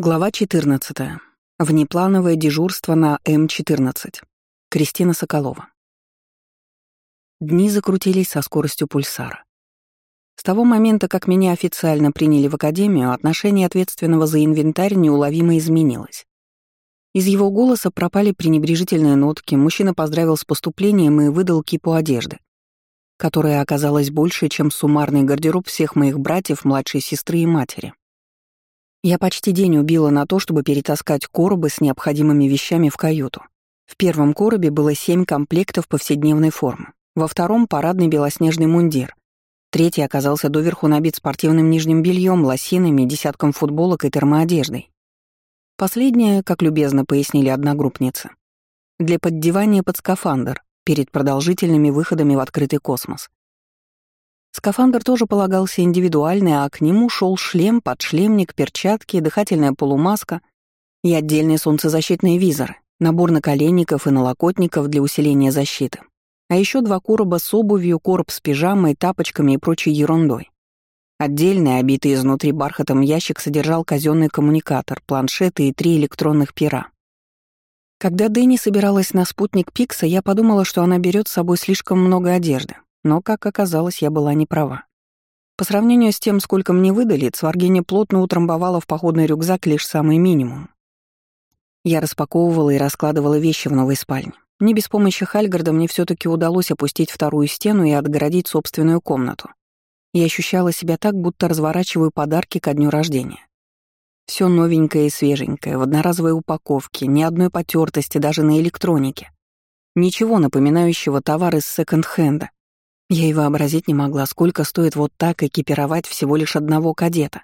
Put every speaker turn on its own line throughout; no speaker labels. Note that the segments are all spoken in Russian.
Глава 14. Внеплановое дежурство на М-14. Кристина Соколова. Дни закрутились со скоростью пульсара. С того момента, как меня официально приняли в академию, отношение ответственного за инвентарь неуловимо изменилось. Из его голоса пропали пренебрежительные нотки, мужчина поздравил с поступлением и выдал кипу одежды, которая оказалась больше, чем суммарный гардероб всех моих братьев, младшей сестры и матери. Я почти день убила на то, чтобы перетаскать коробы с необходимыми вещами в каюту. В первом коробе было семь комплектов повседневной формы, во втором — парадный белоснежный мундир. Третий оказался доверху набит спортивным нижним бельем, лосинами, десятком футболок и термоодеждой. Последнее, как любезно пояснили одногруппницы, для поддевания под скафандр перед продолжительными выходами в открытый космос. Скафандр тоже полагался индивидуальный, а к нему шел шлем, подшлемник, перчатки, дыхательная полумаска и отдельные солнцезащитные визоры, набор наколенников и налокотников для усиления защиты. А еще два короба с обувью, короб с пижамой, тапочками и прочей ерундой. Отдельный, обитый изнутри бархатом ящик содержал казенный коммуникатор, планшеты и три электронных пера. Когда Дэнни собиралась на спутник Пикса, я подумала, что она берет с собой слишком много одежды. Но, как оказалось, я была не права. По сравнению с тем, сколько мне выдали, Цваргиня плотно утрамбовала в походный рюкзак лишь самый минимум. Я распаковывала и раскладывала вещи в новой спальне. Не без помощи Хальгарда мне все таки удалось опустить вторую стену и отгородить собственную комнату. Я ощущала себя так, будто разворачиваю подарки ко дню рождения. Все новенькое и свеженькое, в одноразовой упаковке, ни одной потертости даже на электронике. Ничего напоминающего товар из секонд-хенда, я и вообразить не могла, сколько стоит вот так экипировать всего лишь одного кадета.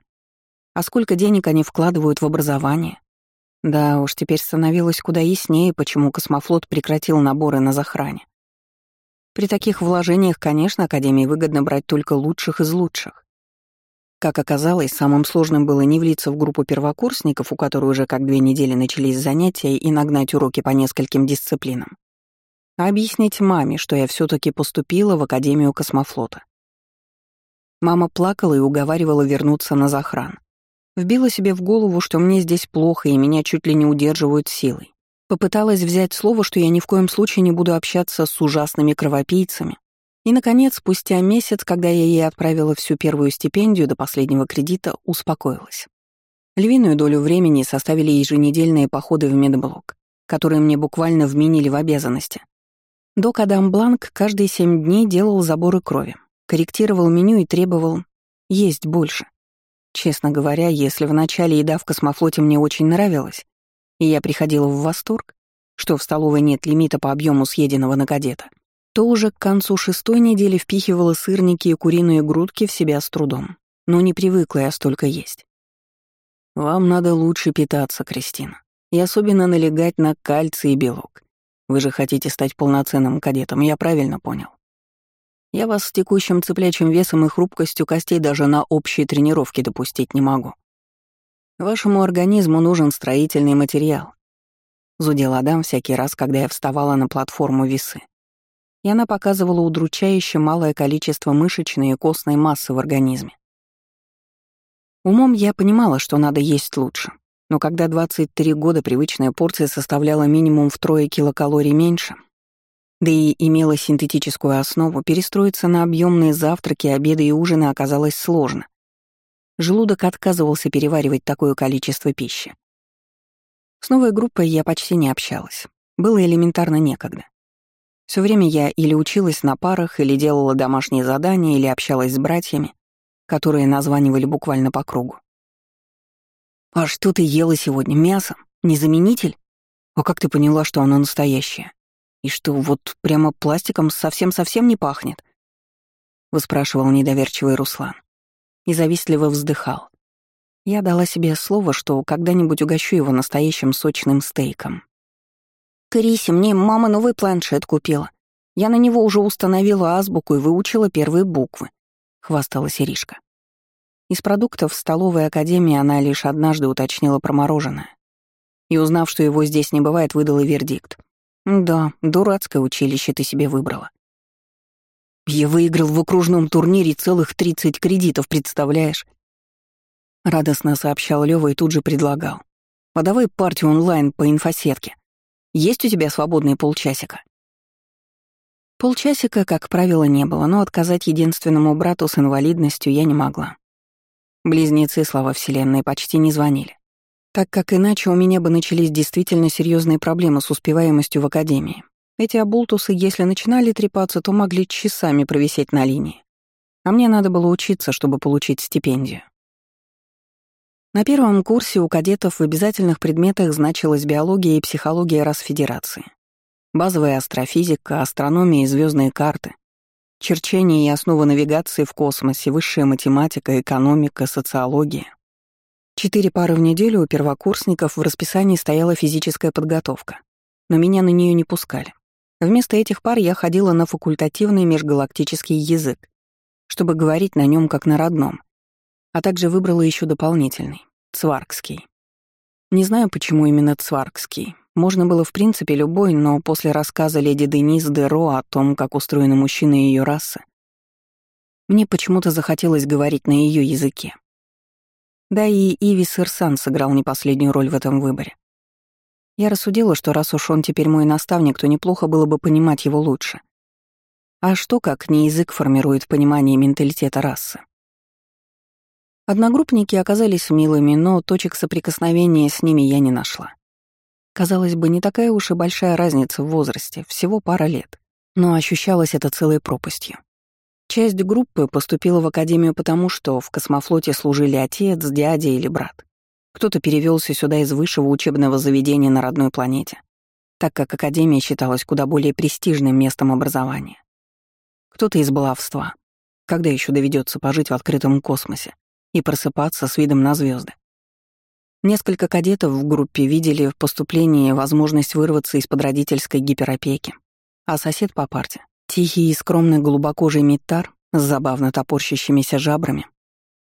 А сколько денег они вкладывают в образование. Да уж, теперь становилось куда яснее, почему космофлот прекратил наборы на захране. При таких вложениях, конечно, Академии выгодно брать только лучших из лучших. Как оказалось, самым сложным было не влиться в группу первокурсников, у которой уже как две недели начались занятия, и нагнать уроки по нескольким дисциплинам объяснить маме, что я все таки поступила в Академию космофлота. Мама плакала и уговаривала вернуться на захран. Вбила себе в голову, что мне здесь плохо и меня чуть ли не удерживают силой. Попыталась взять слово, что я ни в коем случае не буду общаться с ужасными кровопийцами. И, наконец, спустя месяц, когда я ей отправила всю первую стипендию до последнего кредита, успокоилась. Львиную долю времени составили еженедельные походы в медблок, которые мне буквально вменили в обязанности. Док Адам Бланк каждые семь дней делал заборы крови, корректировал меню и требовал есть больше. Честно говоря, если вначале еда в космофлоте мне очень нравилась, и я приходила в восторг, что в столовой нет лимита по объему съеденного на кадета, то уже к концу шестой недели впихивала сырники и куриные грудки в себя с трудом. Но не привыкла я столько есть. Вам надо лучше питаться, Кристина, и особенно налегать на кальций и белок. Вы же хотите стать полноценным кадетом, я правильно понял? Я вас с текущим цыплячьим весом и хрупкостью костей даже на общие тренировки допустить не могу. Вашему организму нужен строительный материал. Зудел Адам всякий раз, когда я вставала на платформу весы. И она показывала удручающе малое количество мышечной и костной массы в организме. Умом я понимала, что надо есть лучше, но когда 23 года привычная порция составляла минимум втрое килокалорий меньше, да и имела синтетическую основу, перестроиться на объемные завтраки, обеды и ужины оказалось сложно. Желудок отказывался переваривать такое количество пищи. С новой группой я почти не общалась. Было элементарно некогда. Все время я или училась на парах, или делала домашние задания, или общалась с братьями, которые названивали буквально по кругу. «А что ты ела сегодня? Мясо? Незаменитель? А как ты поняла, что оно настоящее? И что, вот прямо пластиком совсем-совсем не пахнет?» Выспрашивал недоверчивый Руслан. И завистливо вздыхал. Я дала себе слово, что когда-нибудь угощу его настоящим сочным стейком. «Криси, мне мама новый планшет купила. Я на него уже установила азбуку и выучила первые буквы», — хвасталась Иришка. Из продуктов в столовой академии она лишь однажды уточнила про мороженое. И, узнав, что его здесь не бывает, выдала вердикт. «Да, дурацкое училище ты себе выбрала». «Я выиграл в окружном турнире целых 30 кредитов, представляешь?» Радостно сообщал Лёва и тут же предлагал. «А давай партию онлайн по инфосетке. Есть у тебя свободные полчасика?» Полчасика, как правило, не было, но отказать единственному брату с инвалидностью я не могла. Близнецы, слава Вселенной, почти не звонили. Так как иначе у меня бы начались действительно серьезные проблемы с успеваемостью в академии. Эти обултусы, если начинали трепаться, то могли часами провисеть на линии. А мне надо было учиться, чтобы получить стипендию. На первом курсе у кадетов в обязательных предметах значилась биология и психология Росфедерации. Базовая астрофизика, астрономия и звездные карты, черчение и основы навигации в космосе, высшая математика, экономика, социология. Четыре пары в неделю у первокурсников в расписании стояла физическая подготовка, но меня на нее не пускали. Вместо этих пар я ходила на факультативный межгалактический язык, чтобы говорить на нем как на родном, а также выбрала еще дополнительный — цваркский. Не знаю, почему именно цваркский. Можно было в принципе любой, но после рассказа леди Денис Деро о том, как устроены мужчины ее расы, мне почему-то захотелось говорить на ее языке. Да и Ивис Ирсан сыграл не последнюю роль в этом выборе. Я рассудила, что раз уж он теперь мой наставник, то неплохо было бы понимать его лучше. А что, как не язык формирует понимание менталитета расы? Одногруппники оказались милыми, но точек соприкосновения с ними я не нашла. Казалось бы, не такая уж и большая разница в возрасте, всего пара лет. Но ощущалось это целой пропастью. Часть группы поступила в академию потому, что в космофлоте служили отец, дядя или брат. Кто-то перевелся сюда из высшего учебного заведения на родной планете, так как академия считалась куда более престижным местом образования. Кто-то из баловства. Когда еще доведется пожить в открытом космосе и просыпаться с видом на звезды? Несколько кадетов в группе видели в поступлении возможность вырваться из-под родительской гиперопеки, а сосед по парте, тихий и скромный голубокожий Миттар с забавно топорщащимися жабрами,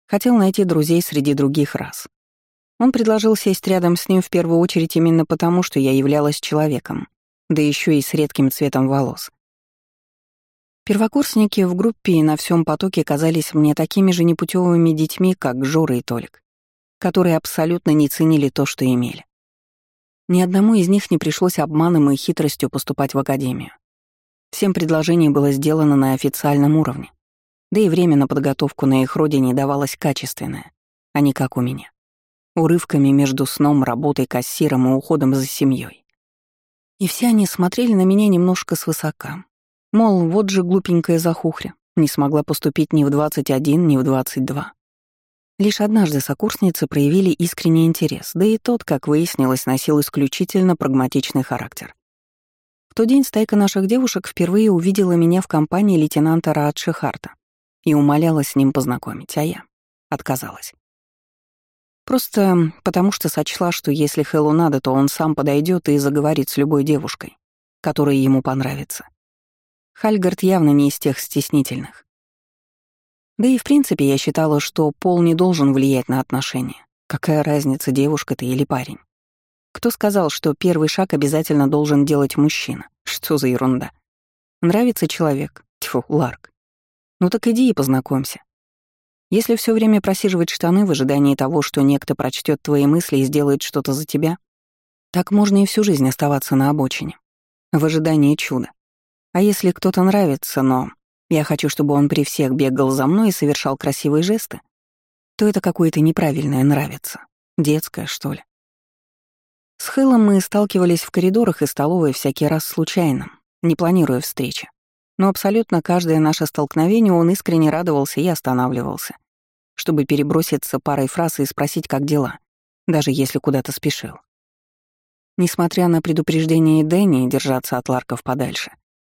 хотел найти друзей среди других рас. Он предложил сесть рядом с ним в первую очередь именно потому, что я являлась человеком, да еще и с редким цветом волос. Первокурсники в группе и на всем потоке казались мне такими же непутевыми детьми, как Жора и Толик которые абсолютно не ценили то, что имели. Ни одному из них не пришлось обманом и хитростью поступать в академию. Всем предложение было сделано на официальном уровне, да и время на подготовку на их родине давалось качественное, а не как у меня. Урывками между сном, работой, кассиром и уходом за семьей. И все они смотрели на меня немножко свысока. Мол, вот же глупенькая захухря, не смогла поступить ни в 21, ни в 22. Лишь однажды сокурсницы проявили искренний интерес, да и тот, как выяснилось, носил исключительно прагматичный характер. В тот день стайка наших девушек впервые увидела меня в компании лейтенанта Раадши Харта и умоляла с ним познакомить, а я отказалась. Просто потому что сочла, что если Хэллу надо, то он сам подойдет и заговорит с любой девушкой, которая ему понравится. Хальгард явно не из тех стеснительных. Да и в принципе я считала, что пол не должен влиять на отношения. Какая разница, девушка ты или парень? Кто сказал, что первый шаг обязательно должен делать мужчина? Что за ерунда? Нравится человек? Тьфу, Ларк. Ну так иди и познакомься. Если все время просиживать штаны в ожидании того, что некто прочтет твои мысли и сделает что-то за тебя, так можно и всю жизнь оставаться на обочине, в ожидании чуда. А если кто-то нравится, но я хочу, чтобы он при всех бегал за мной и совершал красивые жесты, то это какое-то неправильное нравится. Детское, что ли. С Хэлом мы сталкивались в коридорах и столовой всякий раз случайно, не планируя встречи. Но абсолютно каждое наше столкновение он искренне радовался и останавливался, чтобы переброситься парой фраз и спросить, как дела, даже если куда-то спешил. Несмотря на предупреждение Дэнни держаться от Ларков подальше,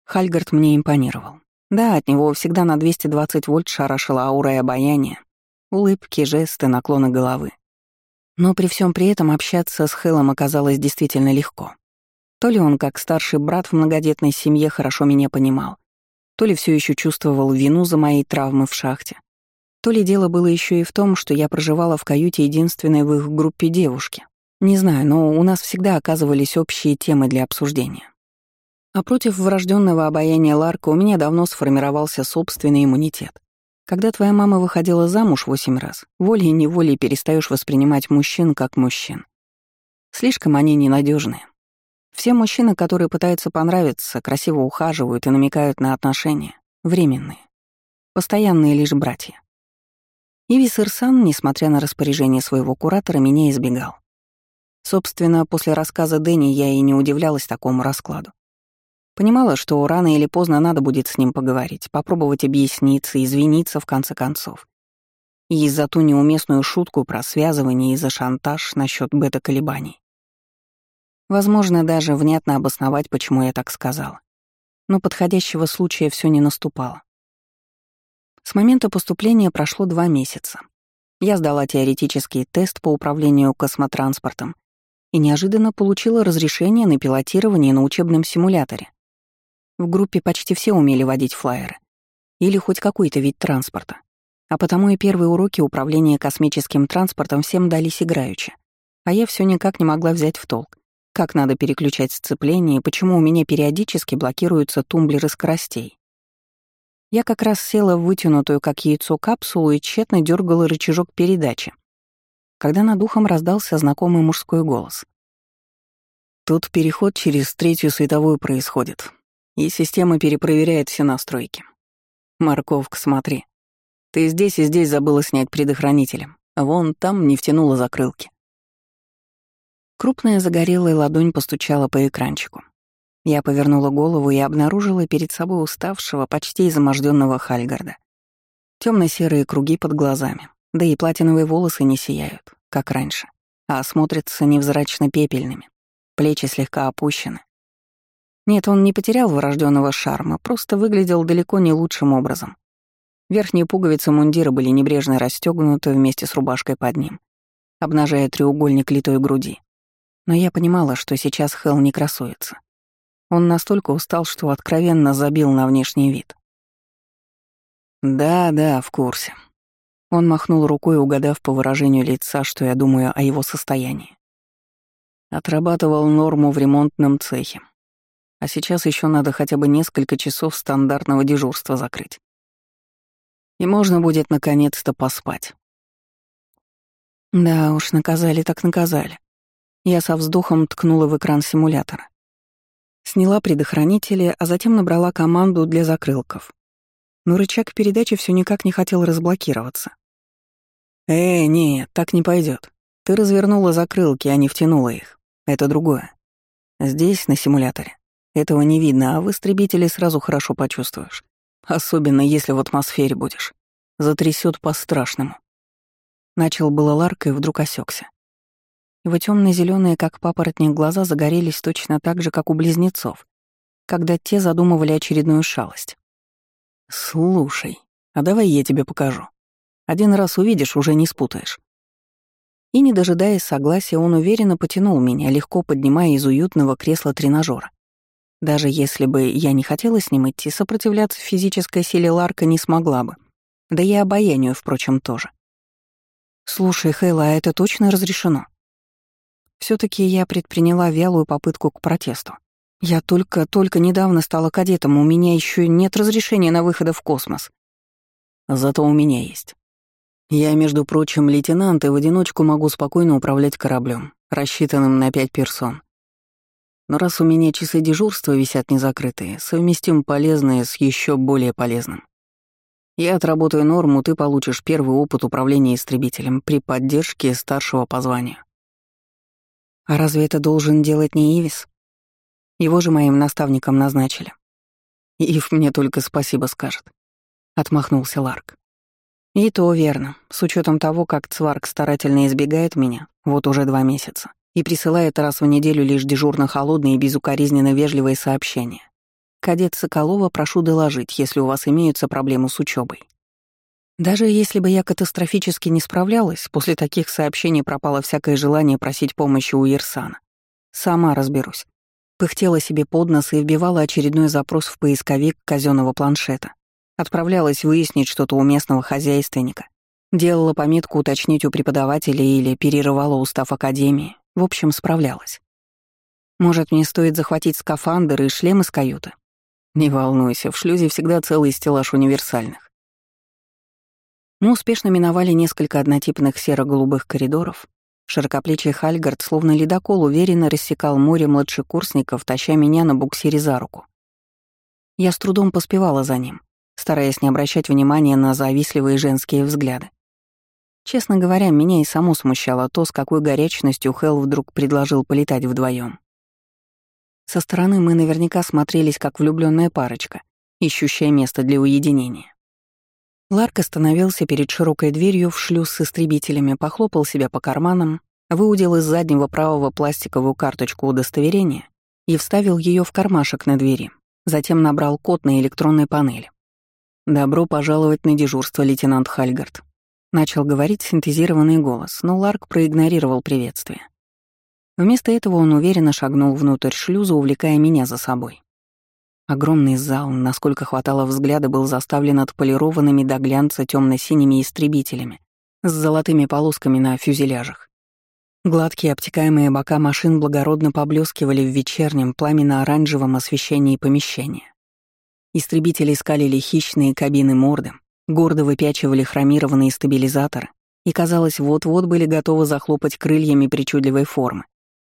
Хальгард мне импонировал. Да, от него всегда на 220 вольт шарашила аура и обаяние, улыбки, жесты, наклоны головы. Но при всем при этом общаться с Хелом оказалось действительно легко. То ли он, как старший брат в многодетной семье, хорошо меня понимал, то ли все еще чувствовал вину за мои травмы в шахте, то ли дело было еще и в том, что я проживала в каюте единственной в их группе девушки. Не знаю, но у нас всегда оказывались общие темы для обсуждения. А против врожденного обаяния Ларка у меня давно сформировался собственный иммунитет, Когда твоя мама выходила замуж восемь раз, волей-неволей перестаешь воспринимать мужчин как мужчин. Слишком они ненадежные. Все мужчины, которые пытаются понравиться, красиво ухаживают и намекают на отношения, временные. Постоянные лишь братья. Ивис Ирсан, несмотря на распоряжение своего куратора, меня избегал. Собственно, после рассказа Дэнни я и не удивлялась такому раскладу. Понимала, что рано или поздно надо будет с ним поговорить, попробовать объясниться, извиниться в конце концов. И за ту неуместную шутку про связывание и за шантаж насчет бета-колебаний. Возможно, даже внятно обосновать, почему я так сказала. Но подходящего случая все не наступало. С момента поступления прошло два месяца. Я сдала теоретический тест по управлению космотранспортом и неожиданно получила разрешение на пилотирование на учебном симуляторе. В группе почти все умели водить флайеры. Или хоть какой-то вид транспорта. А потому и первые уроки управления космическим транспортом всем дались играючи. А я все никак не могла взять в толк, как надо переключать сцепление и почему у меня периодически блокируются тумблеры скоростей. Я как раз села в вытянутую, как яйцо, капсулу и тщетно дергала рычажок передачи, когда над ухом раздался знакомый мужской голос. Тут переход через третью световую происходит и система перепроверяет все настройки. Морковка, смотри. Ты здесь и здесь забыла снять предохранителем. Вон там не втянула закрылки. Крупная загорелая ладонь постучала по экранчику. Я повернула голову и обнаружила перед собой уставшего, почти изможденного Хальгарда. Темно-серые круги под глазами, да и платиновые волосы не сияют, как раньше, а смотрятся невзрачно пепельными, плечи слегка опущены, нет, он не потерял врожденного шарма, просто выглядел далеко не лучшим образом. Верхние пуговицы мундира были небрежно расстегнуты вместе с рубашкой под ним, обнажая треугольник литой груди. Но я понимала, что сейчас Хелл не красуется. Он настолько устал, что откровенно забил на внешний вид. «Да, да, в курсе». Он махнул рукой, угадав по выражению лица, что я думаю о его состоянии. Отрабатывал норму в ремонтном цехе. А сейчас еще надо хотя бы несколько часов стандартного дежурства закрыть. И можно будет наконец-то поспать. Да уж, наказали так наказали. Я со вздохом ткнула в экран симулятора. Сняла предохранители, а затем набрала команду для закрылков. Но рычаг передачи все никак не хотел разблокироваться. «Э, нет, так не пойдет. Ты развернула закрылки, а не втянула их. Это другое. Здесь, на симуляторе, этого не видно, а в истребителе сразу хорошо почувствуешь. Особенно если в атмосфере будешь. Затрясет по-страшному. Начал было Ларк и вдруг осекся. Его темно зеленые как папоротник, глаза загорелись точно так же, как у близнецов, когда те задумывали очередную шалость. «Слушай, а давай я тебе покажу. Один раз увидишь, уже не спутаешь». И, не дожидаясь согласия, он уверенно потянул меня, легко поднимая из уютного кресла тренажера. Даже если бы я не хотела с ним идти, сопротивляться физической силе Ларка не смогла бы. Да и обаянию, впрочем, тоже. «Слушай, Хейла, а это точно разрешено?» все таки я предприняла вялую попытку к протесту. Я только-только недавно стала кадетом, у меня еще нет разрешения на выхода в космос. Зато у меня есть. Я, между прочим, лейтенант и в одиночку могу спокойно управлять кораблем, рассчитанным на пять персон. Но раз у меня часы дежурства висят незакрытые, совместим полезное с еще более полезным. Я отработаю норму, ты получишь первый опыт управления истребителем при поддержке старшего по званию. А разве это должен делать не Ивис? Его же моим наставником назначили. Ив мне только спасибо скажет. Отмахнулся Ларк. И то верно, с учетом того, как Цварк старательно избегает меня, вот уже два месяца и присылает раз в неделю лишь дежурно-холодные и безукоризненно вежливые сообщения. «Кадет Соколова, прошу доложить, если у вас имеются проблемы с учебой. Даже если бы я катастрофически не справлялась, после таких сообщений пропало всякое желание просить помощи у Ирсана. Сама разберусь. Пыхтела себе под нос и вбивала очередной запрос в поисковик казенного планшета. Отправлялась выяснить что-то у местного хозяйственника. Делала пометку уточнить у преподавателя или перерывала устав академии. В общем, справлялась. Может, мне стоит захватить скафандр и шлем из каюты? Не волнуйся, в шлюзе всегда целый стеллаж универсальных. Мы успешно миновали несколько однотипных серо-голубых коридоров. Широкоплечий Хальгард, словно ледокол, уверенно рассекал море младшекурсников, таща меня на буксире за руку. Я с трудом поспевала за ним, стараясь не обращать внимания на завистливые женские взгляды. Честно говоря, меня и само смущало то, с какой горячностью Хелл вдруг предложил полетать вдвоем. Со стороны мы наверняка смотрелись как влюбленная парочка, ищущая место для уединения. Ларк остановился перед широкой дверью в шлюз с истребителями, похлопал себя по карманам, выудил из заднего правого пластиковую карточку удостоверения и вставил ее в кармашек на двери, затем набрал код на электронной панели. «Добро пожаловать на дежурство, лейтенант Хальгард», — начал говорить синтезированный голос, но Ларк проигнорировал приветствие. Вместо этого он уверенно шагнул внутрь шлюза, увлекая меня за собой. Огромный зал, насколько хватало взгляда, был заставлен отполированными до глянца темно-синими истребителями с золотыми полосками на фюзеляжах. Гладкие обтекаемые бока машин благородно поблескивали в вечернем пламенно-оранжевом освещении помещения. Истребители скалили хищные кабины морды, гордо выпячивали хромированные стабилизаторы и, казалось, вот-вот были готовы захлопать крыльями причудливой формы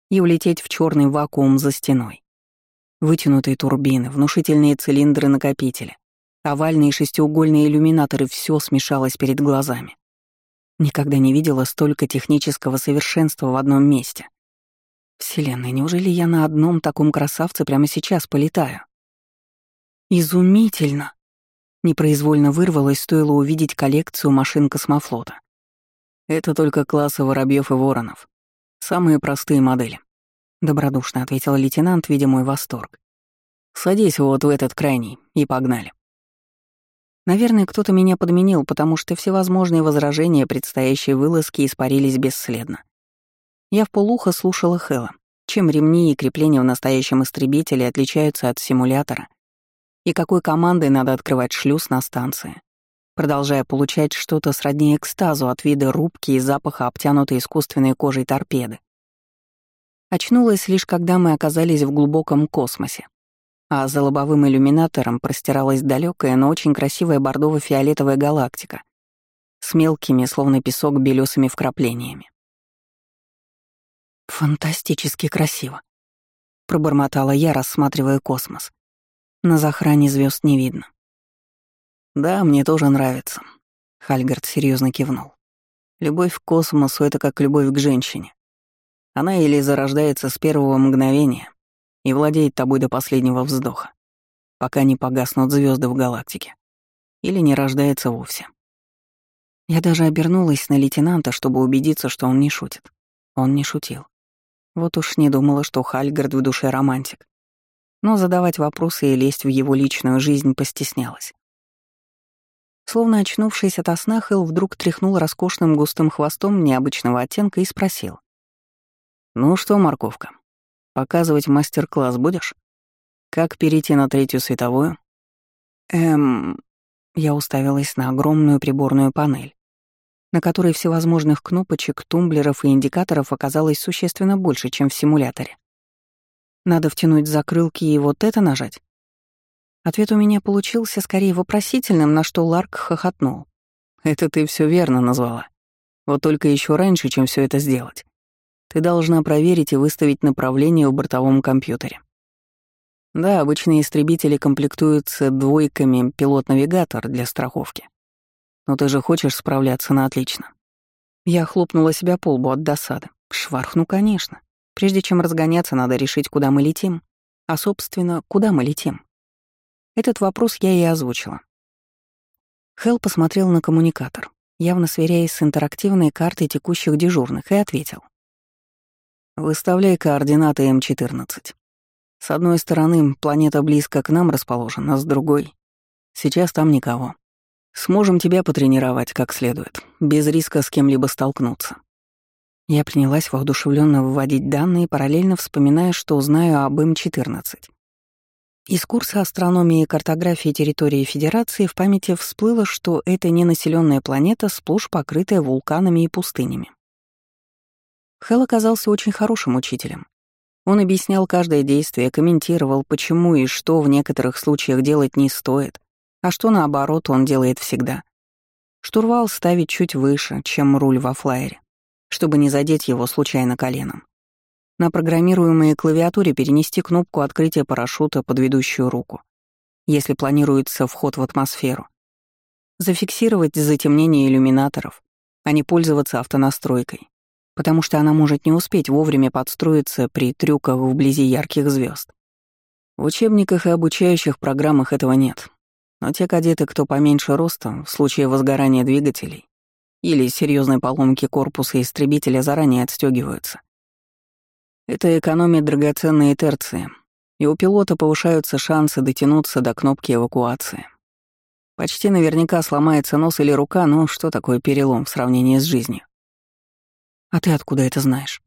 и улететь в черный вакуум за стеной. Вытянутые турбины, внушительные цилиндры-накопители, овальные шестиугольные иллюминаторы — все смешалось перед глазами. Никогда не видела столько технического совершенства в одном месте. Вселенная, неужели я на одном таком красавце прямо сейчас полетаю? Изумительно! Непроизвольно вырвалось, стоило увидеть коллекцию машин космофлота. Это только классы воробьев и воронов. Самые простые модели. — добродушно ответил лейтенант, видя мой восторг. «Садись вот в этот крайний, и погнали». Наверное, кто-то меня подменил, потому что всевозможные возражения предстоящей вылазки испарились бесследно. Я в полухо слушала Хэлла, чем ремни и крепления в настоящем истребителе отличаются от симулятора, и какой командой надо открывать шлюз на станции, продолжая получать что-то сродни экстазу от вида рубки и запаха обтянутой искусственной кожей торпеды. Очнулась лишь когда мы оказались в глубоком космосе, а за лобовым иллюминатором простиралась далекая, но очень красивая бордово-фиолетовая галактика с мелкими, словно песок, белесыми вкраплениями. «Фантастически красиво», — пробормотала я, рассматривая космос. На захране звезд не видно. «Да, мне тоже нравится», — Хальгард серьезно кивнул. «Любовь к космосу — это как любовь к женщине. Она или зарождается с первого мгновения и владеет тобой до последнего вздоха, пока не погаснут звезды в галактике, или не рождается вовсе. Я даже обернулась на лейтенанта, чтобы убедиться, что он не шутит. Он не шутил. Вот уж не думала, что Хальгард в душе романтик. Но задавать вопросы и лезть в его личную жизнь постеснялась. Словно очнувшись от сна, Хелл вдруг тряхнул роскошным густым хвостом необычного оттенка и спросил. «Ну что, морковка, показывать мастер-класс будешь? Как перейти на третью световую?» «Эм...» Я уставилась на огромную приборную панель, на которой всевозможных кнопочек, тумблеров и индикаторов оказалось существенно больше, чем в симуляторе. Надо втянуть закрылки и вот это нажать. Ответ у меня получился скорее вопросительным, на что Ларк хохотнул. «Это ты все верно назвала. Вот только еще раньше, чем все это сделать. Ты должна проверить и выставить направление в бортовом компьютере. Да, обычные истребители комплектуются двойками пилот-навигатор для страховки. Но ты же хочешь справляться на отлично. Я хлопнула себя по лбу от досады. Шварх, ну конечно. Прежде чем разгоняться, надо решить, куда мы летим. А, собственно, куда мы летим? Этот вопрос я и озвучила. Хелл посмотрел на коммуникатор, явно сверяясь с интерактивной картой текущих дежурных, и ответил. Выставляй координаты М14. С одной стороны, планета близко к нам расположена, с другой — сейчас там никого. Сможем тебя потренировать как следует, без риска с кем-либо столкнуться. Я принялась воодушевленно выводить данные, параллельно вспоминая, что знаю об М14. Из курса астрономии и картографии территории Федерации в памяти всплыло, что это ненаселенная планета, сплошь покрытая вулканами и пустынями. Хэл оказался очень хорошим учителем. Он объяснял каждое действие, комментировал, почему и что в некоторых случаях делать не стоит, а что наоборот он делает всегда. Штурвал ставить чуть выше, чем руль во флайере, чтобы не задеть его случайно коленом. На программируемой клавиатуре перенести кнопку открытия парашюта под ведущую руку, если планируется вход в атмосферу. Зафиксировать затемнение иллюминаторов, а не пользоваться автонастройкой, потому что она может не успеть вовремя подстроиться при трюках вблизи ярких звезд. В учебниках и обучающих программах этого нет. Но те кадеты, кто поменьше роста, в случае возгорания двигателей или серьезной поломки корпуса истребителя заранее отстегиваются. Это экономит драгоценные терции, и у пилота повышаются шансы дотянуться до кнопки эвакуации. Почти наверняка сломается нос или рука, но что такое перелом в сравнении с жизнью? А ты откуда это знаешь?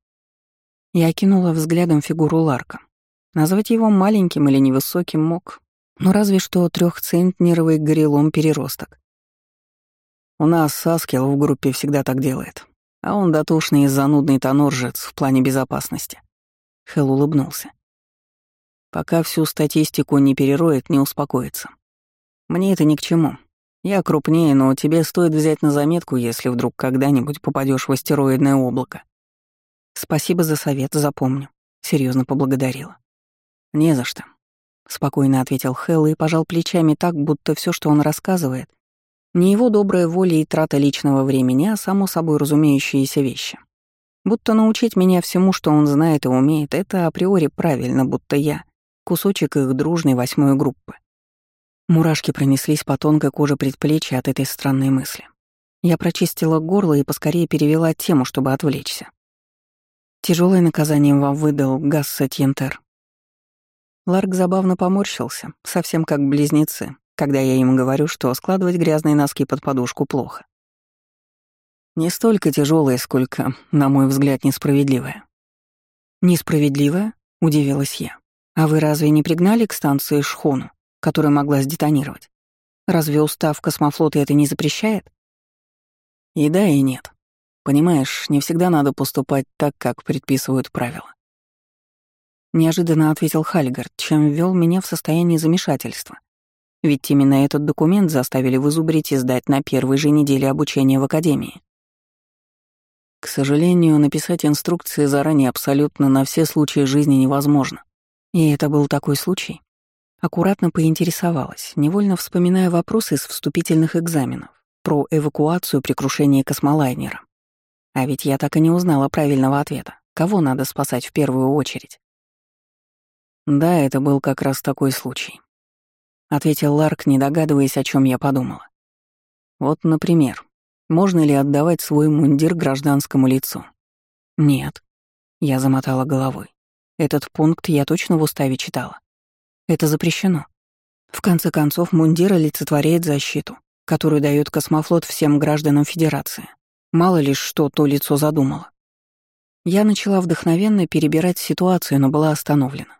Я кинула взглядом фигуру Ларка. Назвать его маленьким или невысоким мог, но разве что трехцентнеровый горелом переросток. У нас Саскел в группе всегда так делает, а он дотошный и занудный тоноржец в плане безопасности. Хелл улыбнулся. Пока всю статистику не перероет, не успокоится. Мне это ни к чему. Я крупнее, но тебе стоит взять на заметку, если вдруг когда-нибудь попадешь в астероидное облако. Спасибо за совет, запомню. Серьезно поблагодарила. Не за что. — спокойно ответил Хелл и пожал плечами так, будто все, что он рассказывает, не его добрая воля и трата личного времени, а само собой разумеющиеся вещи. Будто научить меня всему, что он знает и умеет, это априори правильно, будто я — кусочек их дружной восьмой группы. Мурашки пронеслись по тонкой коже предплечья от этой странной мысли. Я прочистила горло и поскорее перевела тему, чтобы отвлечься. Тяжелое наказание вам выдал Гасса Тьентер. Ларк забавно поморщился, совсем как близнецы, когда я им говорю, что складывать грязные носки под подушку плохо. Не столько тяжелое, сколько, на мой взгляд, несправедливое. Несправедливое? удивилась я. А вы разве не пригнали к станции шхуну, которая могла сдетонировать? Разве устав космофлота это не запрещает? И да, и нет. Понимаешь, не всегда надо поступать так, как предписывают правила. Неожиданно ответил Хальгард, чем ввел меня в состояние замешательства. Ведь именно этот документ заставили вызубрить и сдать на первой же неделе обучения в Академии. К сожалению, написать инструкции заранее абсолютно на все случаи жизни невозможно. И это был такой случай. Аккуратно поинтересовалась, невольно вспоминая вопросы из вступительных экзаменов про эвакуацию при крушении космолайнера. А ведь я так и не узнала правильного ответа. Кого надо спасать в первую очередь? Да, это был как раз такой случай. Ответил Ларк, не догадываясь, о чем я подумала. Вот, например, можно ли отдавать свой мундир гражданскому лицу? Нет. Я замотала головой. Этот пункт я точно в уставе читала. Это запрещено. В конце концов, мундир олицетворяет защиту, которую дает космофлот всем гражданам Федерации. Мало ли что то лицо задумало. Я начала вдохновенно перебирать ситуацию, но была остановлена.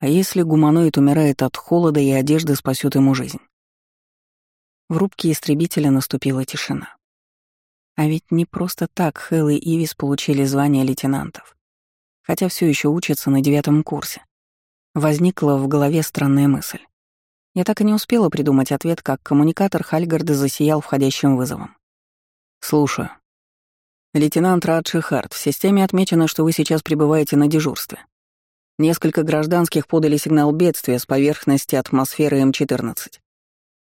А если гуманоид умирает от холода и одежды спасет ему жизнь? В рубке истребителя наступила тишина. А ведь не просто так Хелл и Ивис получили звание лейтенантов, хотя все еще учатся на девятом курсе. Возникла в голове странная мысль. Я так и не успела придумать ответ, как коммуникатор Хальгарда засиял входящим вызовом. «Слушаю. Лейтенант Радши Харт, в системе отмечено, что вы сейчас пребываете на дежурстве. Несколько гражданских подали сигнал бедствия с поверхности атмосферы М14.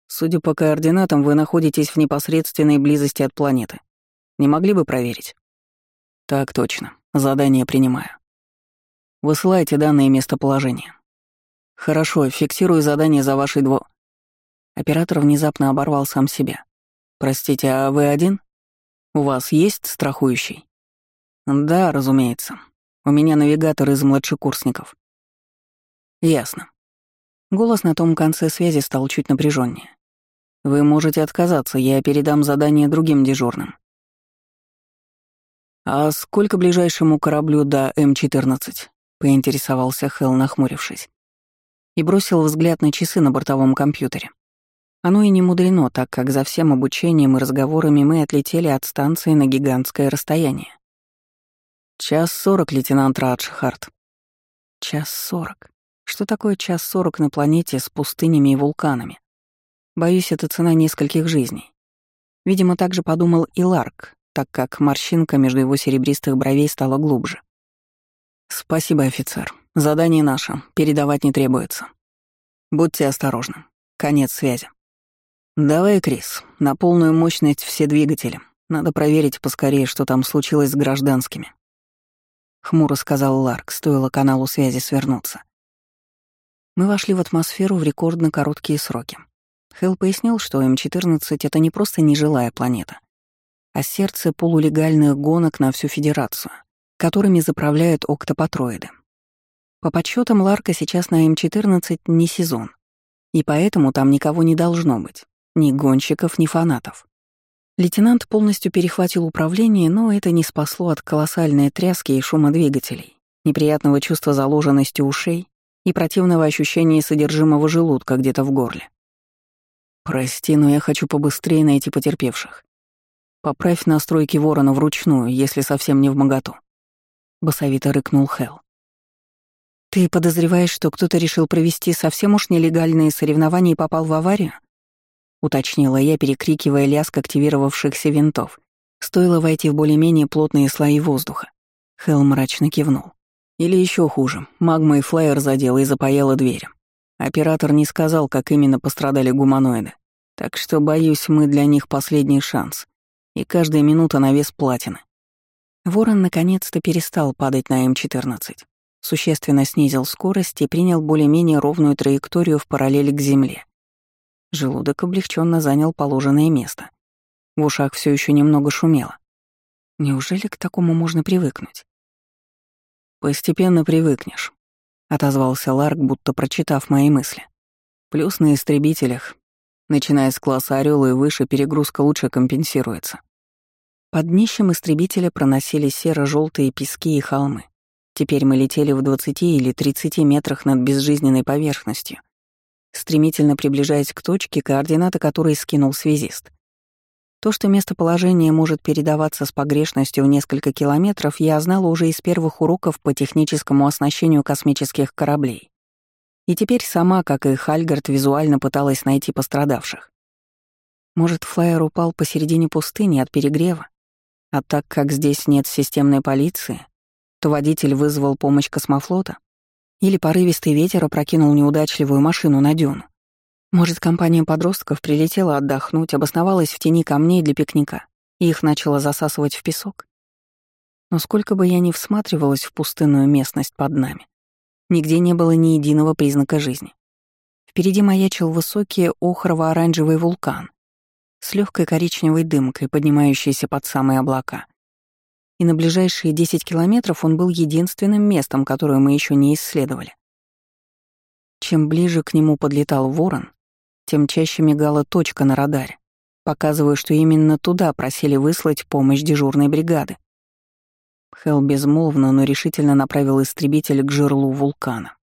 Судя по координатам, вы находитесь в непосредственной близости от планеты. Не могли бы проверить? Так точно. Задание принимаю. Высылайте данные местоположения. Хорошо, фиксирую задание за вашей дво... Оператор внезапно оборвал сам себя. Простите, а вы один? У вас есть страхующий? Да, разумеется. У меня навигатор из младшекурсников. Ясно. Голос на том конце связи стал чуть напряженнее. Вы можете отказаться, я передам задание другим дежурным. А сколько ближайшему кораблю до М-14? поинтересовался Хелл, нахмурившись. И бросил взгляд на часы на бортовом компьютере. Оно и не мудрено, так как за всем обучением и разговорами мы отлетели от станции на гигантское расстояние. «Час сорок, лейтенант Раджхарт». «Час сорок? Что такое час сорок на планете с пустынями и вулканами? Боюсь, это цена нескольких жизней. Видимо, так же подумал и Ларк, так как морщинка между его серебристых бровей стала глубже. «Спасибо, офицер. Задание наше. Передавать не требуется. Будьте осторожны. Конец связи». «Давай, Крис, на полную мощность все двигатели. Надо проверить поскорее, что там случилось с гражданскими». Хмуро сказал Ларк, стоило каналу связи свернуться. Мы вошли в атмосферу в рекордно короткие сроки. Хелл пояснил, что М14 — это не просто нежилая планета, а сердце полулегальных гонок на всю Федерацию, которыми заправляют октопатроиды. По подсчетам Ларка сейчас на М14 не сезон, и поэтому там никого не должно быть, ни гонщиков, ни фанатов. Лейтенант полностью перехватил управление, но это не спасло от колоссальной тряски и шума двигателей, неприятного чувства заложенности ушей и противного ощущения содержимого желудка где-то в горле. «Прости, но я хочу побыстрее найти потерпевших. Поправь настройки ворона вручную, если совсем не в моготу. Басовито рыкнул Хел. «Ты подозреваешь, что кто-то решил провести совсем уж нелегальные соревнования и попал в аварию?» — уточнила я, перекрикивая лязг активировавшихся винтов. Стоило войти в более-менее плотные слои воздуха. Хел мрачно кивнул. Или еще хуже, магма и флайер задела и запаяла дверь. Оператор не сказал, как именно пострадали гуманоиды. Так что, боюсь, мы для них последний шанс. И каждая минута на вес платины. Ворон наконец-то перестал падать на М-14. Существенно снизил скорость и принял более-менее ровную траекторию в параллель к Земле. Желудок облегченно занял положенное место. В ушах все еще немного шумело. Неужели к такому можно привыкнуть? «Постепенно привыкнешь», — отозвался Ларк, будто прочитав мои мысли. «Плюс на истребителях, начиная с класса «Орёл» и выше, перегрузка лучше компенсируется. Под днищем истребителя проносились серо желтые пески и холмы. Теперь мы летели в 20 или 30 метрах над безжизненной поверхностью, стремительно приближаясь к точке, координаты которой скинул связист. То, что местоположение может передаваться с погрешностью в несколько километров, я знала уже из первых уроков по техническому оснащению космических кораблей. И теперь сама, как и Хальгард, визуально пыталась найти пострадавших. Может, флайер упал посередине пустыни от перегрева? А так как здесь нет системной полиции, то водитель вызвал помощь космофлота? Или порывистый ветер опрокинул неудачливую машину на дюну? Может, компания подростков прилетела отдохнуть, обосновалась в тени камней для пикника, и их начала засасывать в песок? Но сколько бы я ни всматривалась в пустынную местность под нами, нигде не было ни единого признака жизни. Впереди маячил высокий охрово-оранжевый вулкан, с легкой коричневой дымкой, поднимающейся под самые облака. И на ближайшие 10 километров он был единственным местом, которое мы еще не исследовали. Чем ближе к нему подлетал ворон, тем чаще мигала точка на радаре, показывая, что именно туда просили выслать помощь дежурной бригады. Хелл безмолвно, но решительно направил истребитель к жерлу вулкана.